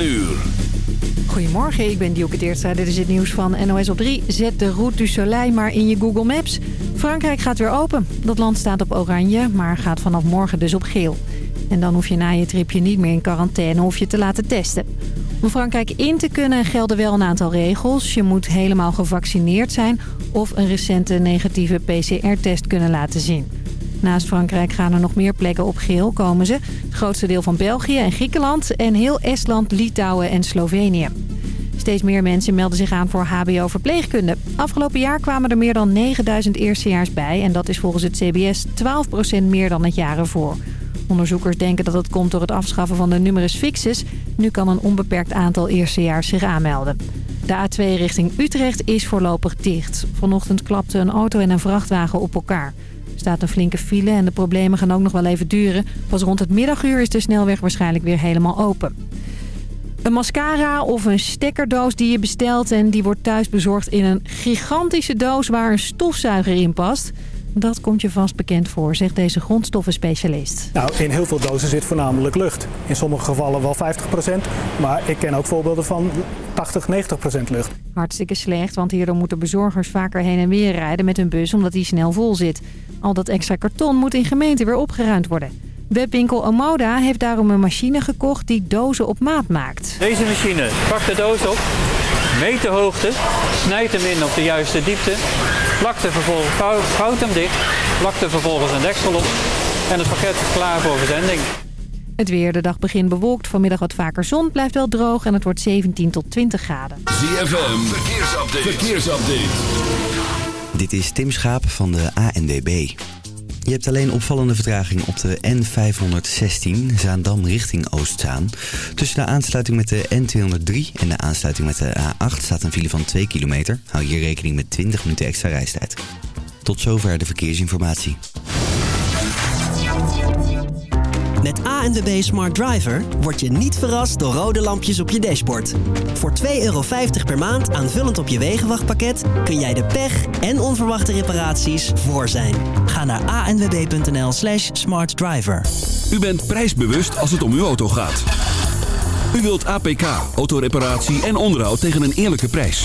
9 uur. Goedemorgen, ik ben Dielke. Dit is het nieuws van NOS op 3. Zet de Route du Soleil maar in je Google Maps. Frankrijk gaat weer open. Dat land staat op oranje, maar gaat vanaf morgen dus op geel. En dan hoef je na je tripje niet meer in quarantaine of je te laten testen. Om Frankrijk in te kunnen gelden wel een aantal regels. Je moet helemaal gevaccineerd zijn of een recente negatieve PCR-test kunnen laten zien. Naast Frankrijk gaan er nog meer plekken op geel komen ze. Het grootste deel van België en Griekenland en heel Estland, Litouwen en Slovenië. Steeds meer mensen melden zich aan voor hbo-verpleegkunde. Afgelopen jaar kwamen er meer dan 9000 eerstejaars bij... en dat is volgens het CBS 12% meer dan het jaar ervoor. Onderzoekers denken dat het komt door het afschaffen van de numerus fixus. Nu kan een onbeperkt aantal eerstejaars zich aanmelden. De A2 richting Utrecht is voorlopig dicht. Vanochtend klapte een auto en een vrachtwagen op elkaar. Staat een flinke file en de problemen gaan ook nog wel even duren. Pas rond het middaguur is de snelweg waarschijnlijk weer helemaal open. Een mascara of een stekkerdoos die je bestelt en die wordt thuis bezorgd in een gigantische doos waar een stofzuiger in past... Dat komt je vast bekend voor, zegt deze grondstoffenspecialist. Nou, in heel veel dozen zit voornamelijk lucht. In sommige gevallen wel 50%, maar ik ken ook voorbeelden van 80, 90% lucht. Hartstikke slecht, want hierdoor moeten bezorgers vaker heen en weer rijden met hun bus omdat die snel vol zit. Al dat extra karton moet in gemeente weer opgeruimd worden. Webwinkel Omoda heeft daarom een machine gekocht die dozen op maat maakt. Deze machine pakt de doos op, meet de hoogte, snijdt hem in op de juiste diepte, plakt er vervolgens, vouwt hem dicht, plakt er vervolgens een deksel op en het pakket is klaar voor verzending. Het weer, de dag begint bewolkt, vanmiddag wat vaker zon, blijft wel droog en het wordt 17 tot 20 graden. ZFM, verkeersupdate. verkeersupdate. Dit is Tim Schaap van de ANWB. Je hebt alleen opvallende vertraging op de N516 Zaandam richting Oostzaan. Tussen de aansluiting met de N203 en de aansluiting met de A8 staat een file van 2 kilometer. Hou hier rekening met 20 minuten extra reistijd. Tot zover de verkeersinformatie. Met ANWB Smart Driver word je niet verrast door rode lampjes op je dashboard. Voor 2,50 euro per maand aanvullend op je wegenwachtpakket kun jij de pech en onverwachte reparaties voor zijn. Ga naar anwb.nl slash smartdriver. U bent prijsbewust als het om uw auto gaat. U wilt APK, autoreparatie en onderhoud tegen een eerlijke prijs.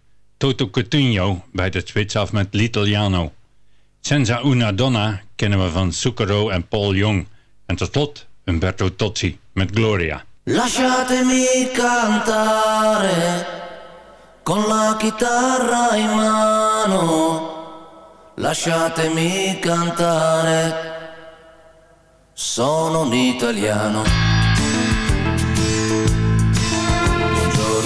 Toto Cutugno bijt het spits af met L'Italiano. Senza una donna kennen we van Zucchero en Paul Young. En tot slot Umberto Tozzi met Gloria. Lasciatemi cantare con la chitarra in mano. Lasciatemi cantare. Sono un italiano.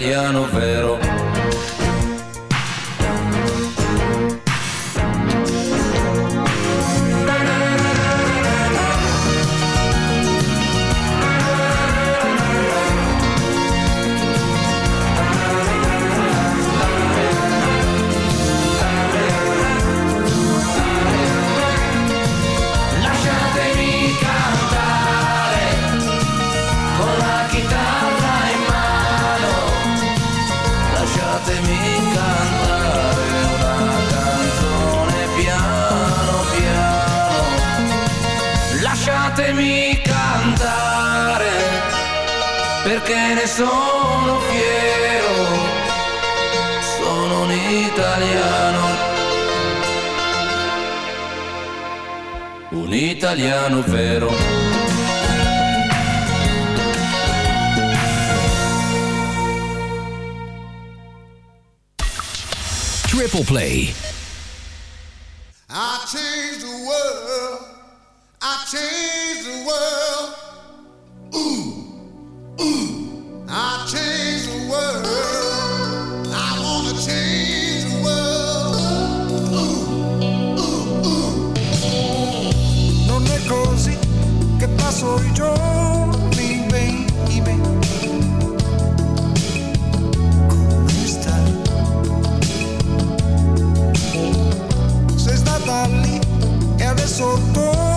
italiano vero. Italiano vero. Triple Play. I changed the world. I changed the world. Ooh, ooh. I changed the world. so you told me, baby. ¿Cómo está? Se está tal y eres otro.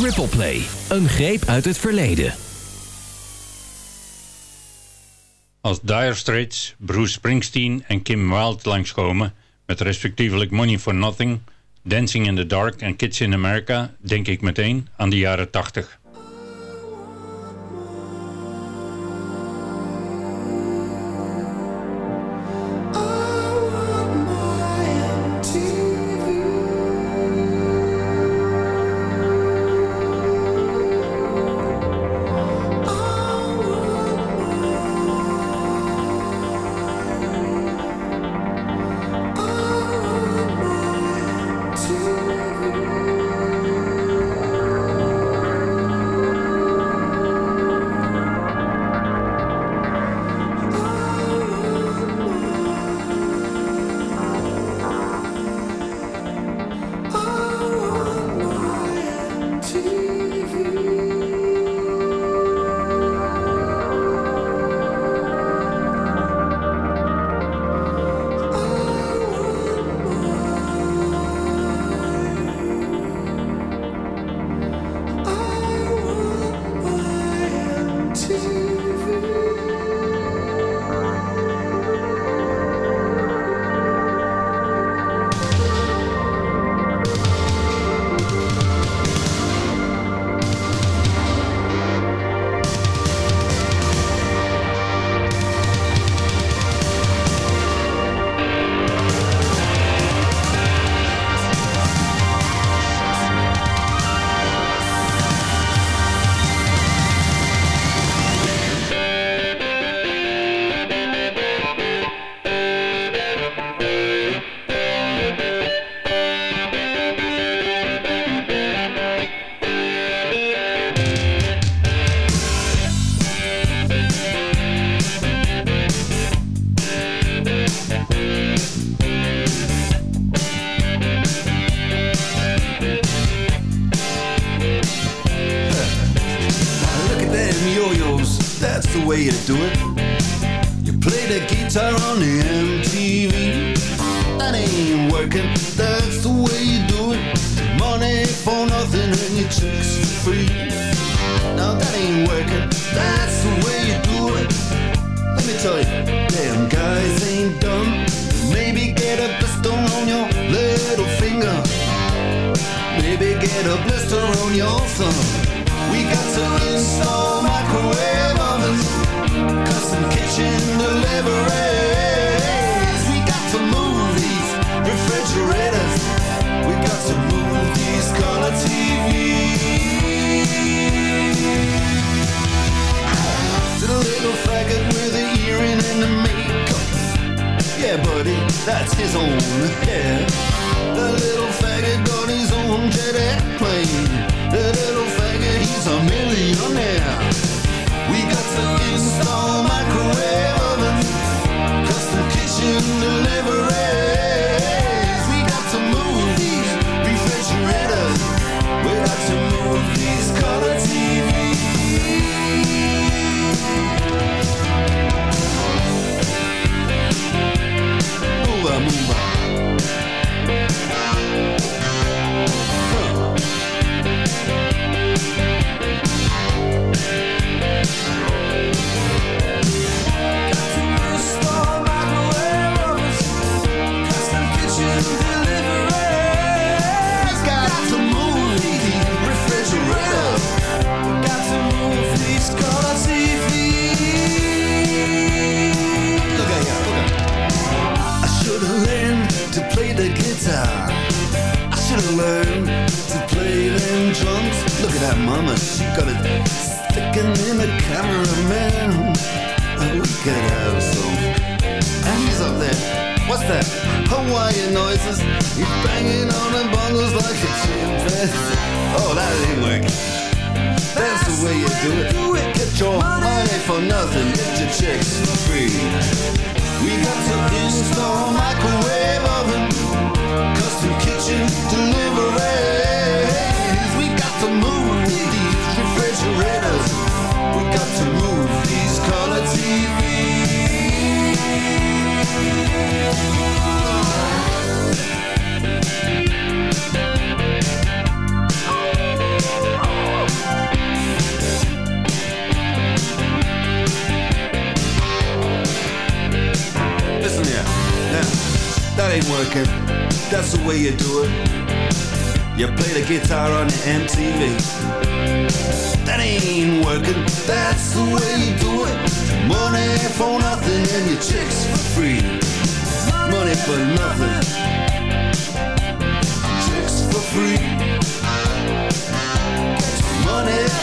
Triple Play, een greep uit het verleden. Als Dire Straits, Bruce Springsteen en Kim Wilde langskomen... met respectievelijk Money for Nothing, Dancing in the Dark en Kids in America... denk ik meteen aan de jaren 80.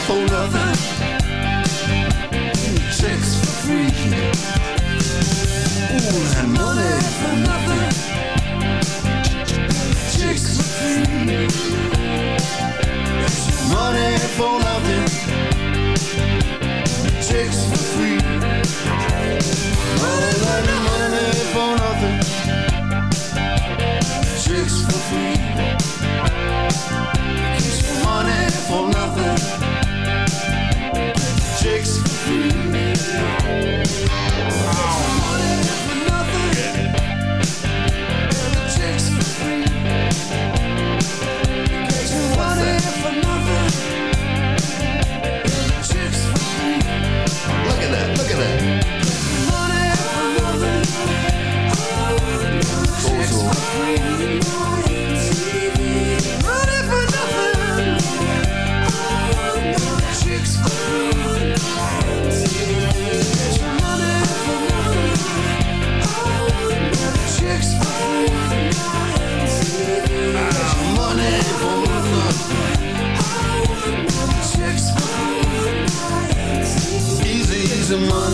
for nothing checks for free. Ooh, and money. for nothing the money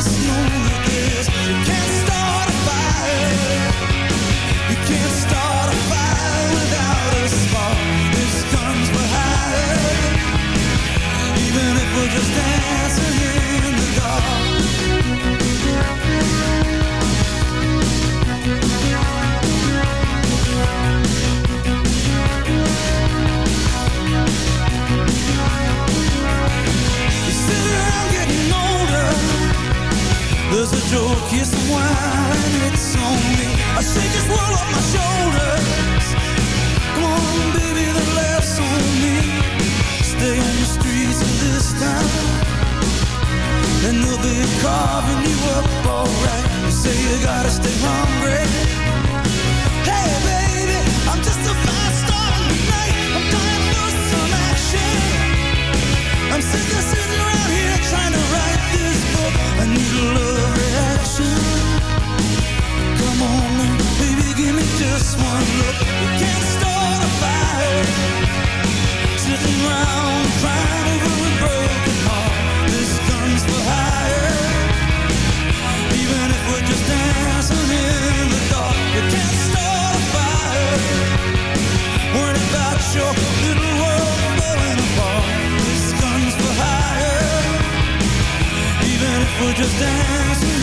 just know just dance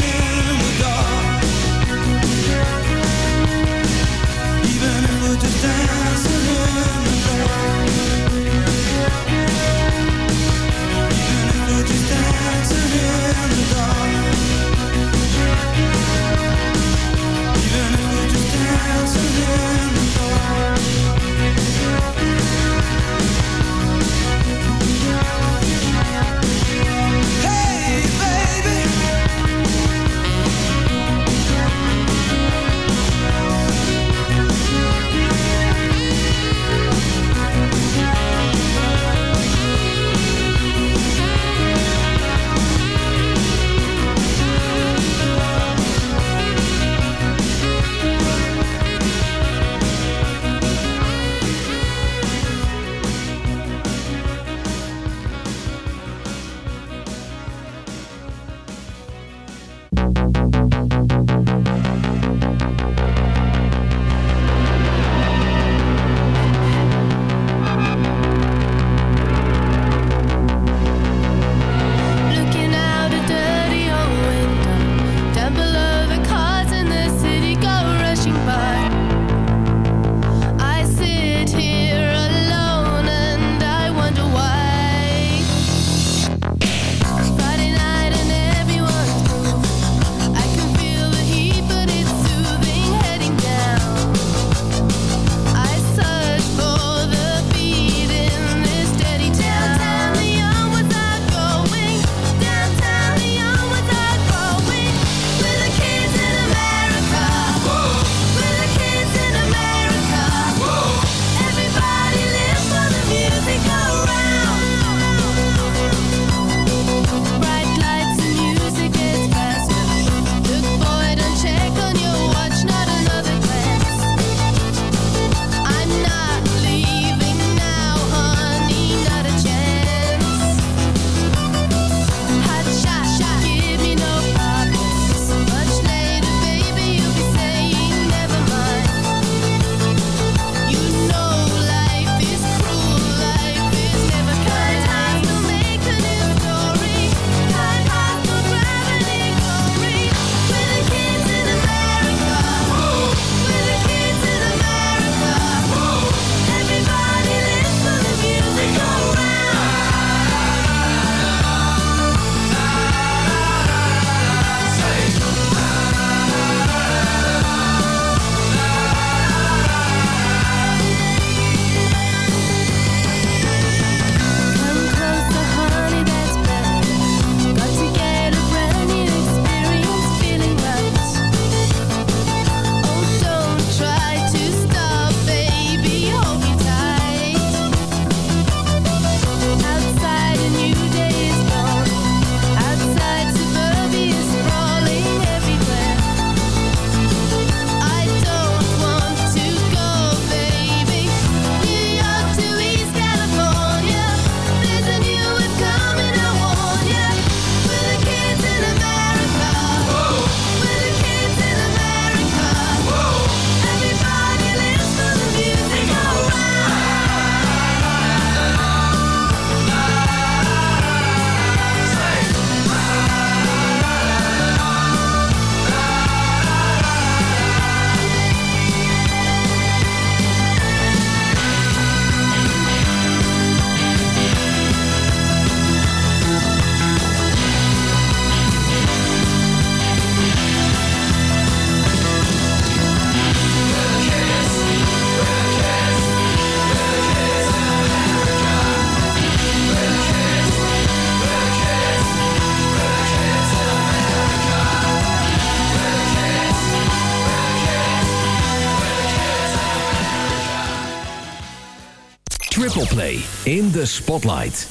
the Spotlight.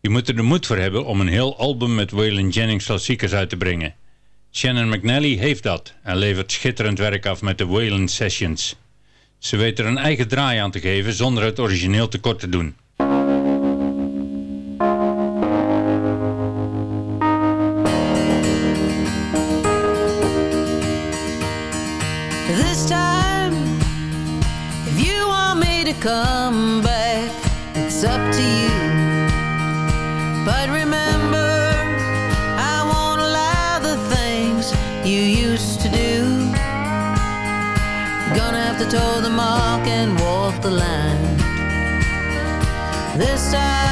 Je moet er de moed voor hebben om een heel album met Waylon Jennings klassiekers uit te brengen. Shannon McNally heeft dat en levert schitterend werk af met de Waylon Sessions. Ze weet er een eigen draai aan te geven zonder het origineel tekort te doen. Come back, it's up to you. But remember, I won't allow the things you used to do. You're gonna have to toe the mark and walk the line. This time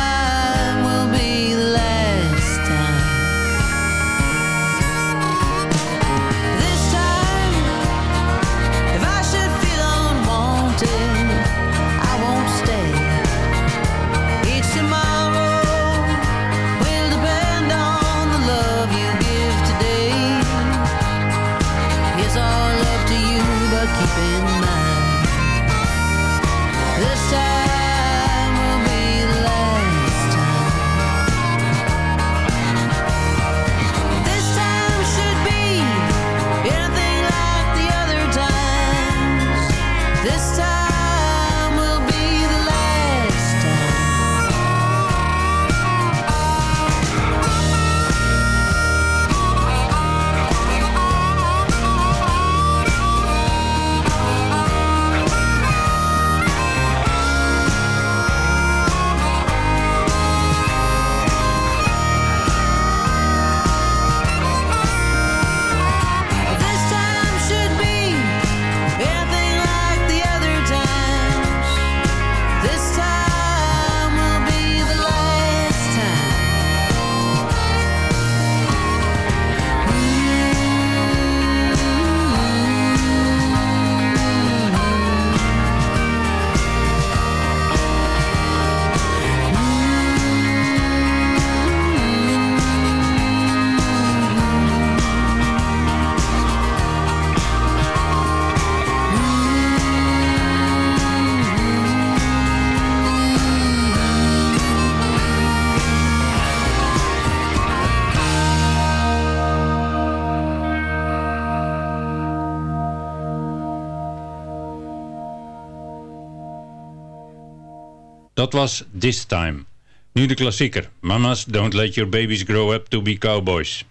Dat was This Time. Nu de klassieker. Mamas Don't Let Your Babies Grow Up To Be Cowboys.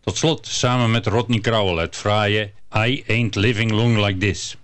Tot slot samen met Rodney Crowell het fraaie I Ain't Living Long Like This.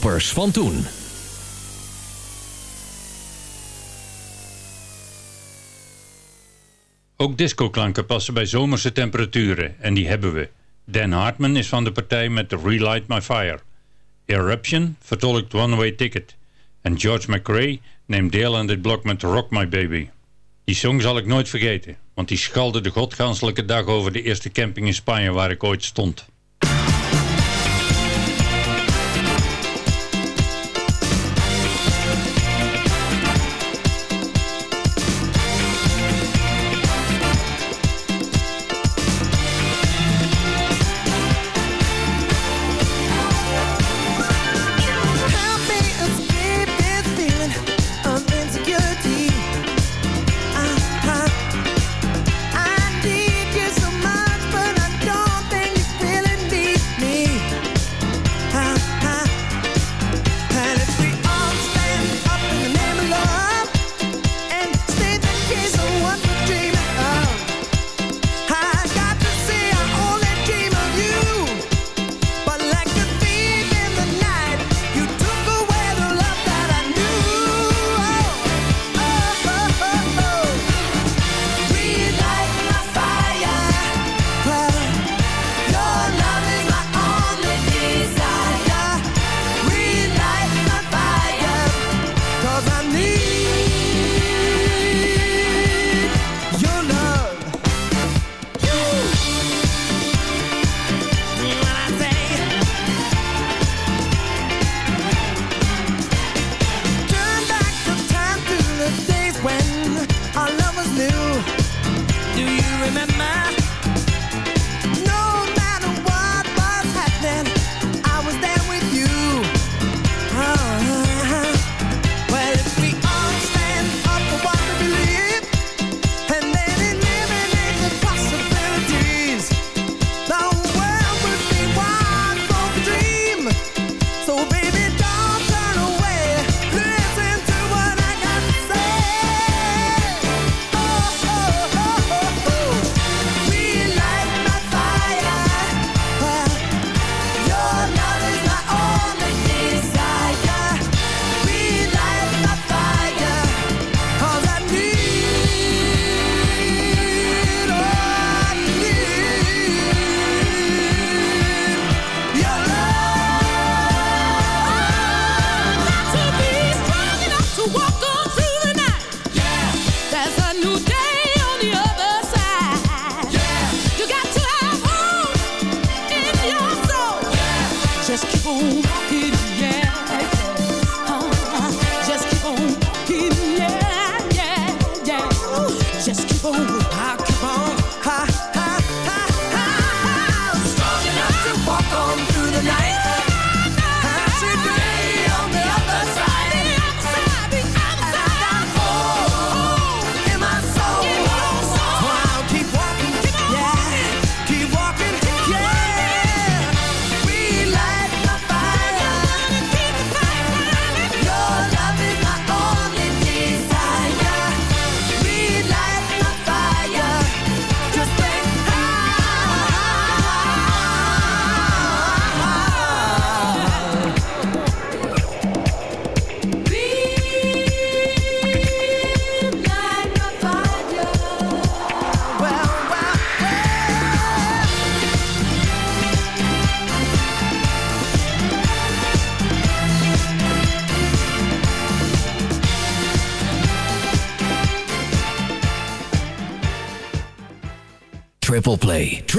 toppers van toen. Ook discoklanken passen bij zomerse temperaturen en die hebben we. Dan Hartman is van de partij met Relight My Fire. Eruption vertolkt One Way Ticket. En George McRae neemt deel aan dit blok met Rock My Baby. Die song zal ik nooit vergeten, want die schalde de godganselijke dag over de eerste camping in Spanje waar ik ooit stond.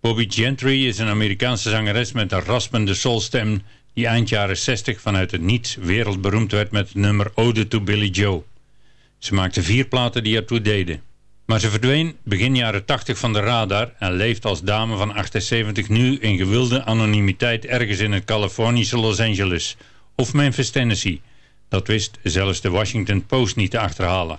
Bobby Gentry is een Amerikaanse zangeres met een raspende soulstem die eind jaren 60 vanuit het niets wereldberoemd werd met het nummer Ode to Billy Joe. Ze maakte vier platen die ertoe deden. Maar ze verdween begin jaren 80 van de radar en leeft als dame van 78 nu in gewilde anonimiteit ergens in het Californische Los Angeles of Memphis, Tennessee. Dat wist zelfs de Washington Post niet te achterhalen.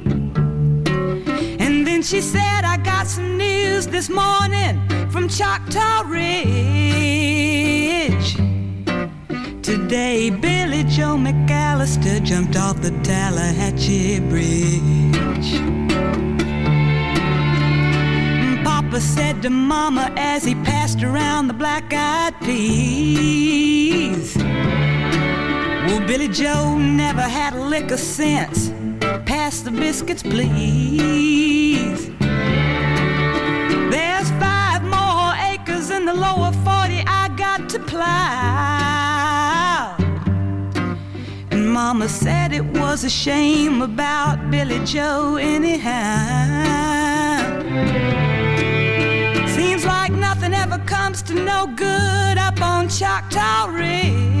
And she said, I got some news this morning from Choctaw Ridge. Today, Billy Joe McAllister jumped off the Tallahatchie Bridge. Papa said to Mama as he passed around the black eyed peas. Well, Billy Joe never had a lick of sense. Pass the biscuits, please. There's five more acres in the lower 40 I got to plow. And Mama said it was a shame about Billy Joe, anyhow. Seems like nothing ever comes to no good up on Choctaw Ridge.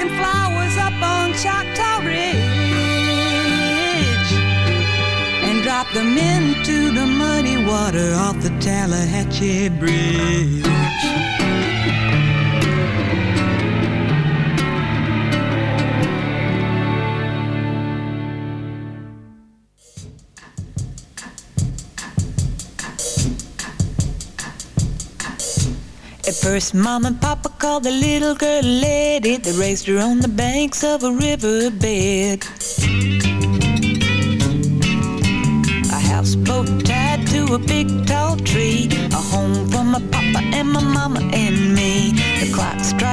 Picking flowers up on Choctaw Ridge and drop them into the muddy water off the Tallahatchie Bridge. First, Mom and Papa called the little girl a lady. They raised her on the banks of a riverbed. A houseboat tied to a big tall tree. A home for my papa and my mama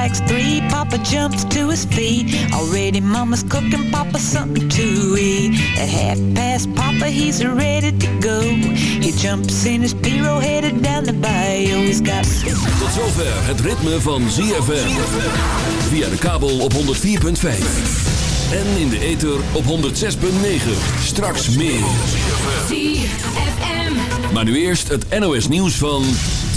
strikes three Papa jumps to his feet. Already Mama's cooking Papa something to eat. At half past Papa, he's ready to go. He jumps in his Piro headed down the bayou. He's got... Tot zover het ritme van ZFM. Via de kabel op 104.5. En in de ether op 106.9. Straks meer. ZFM. Maar nu eerst het NOS nieuws van 10